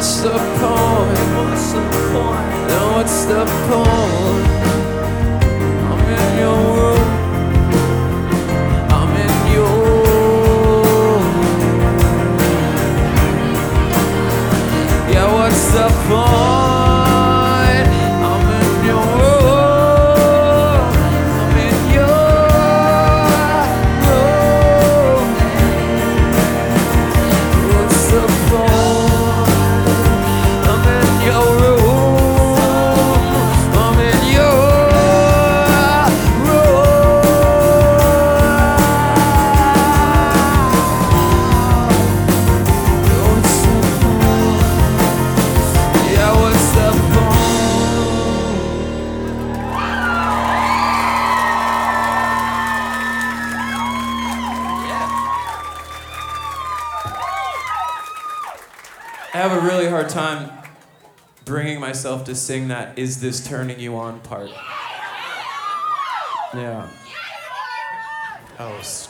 what's the point? What's the point? No, what's the point? I'm in your room. I'm in your room. Yeah, what's the point? have a really hard time bringing myself to sing that is this turning you on part. Yeah. Oh, stop.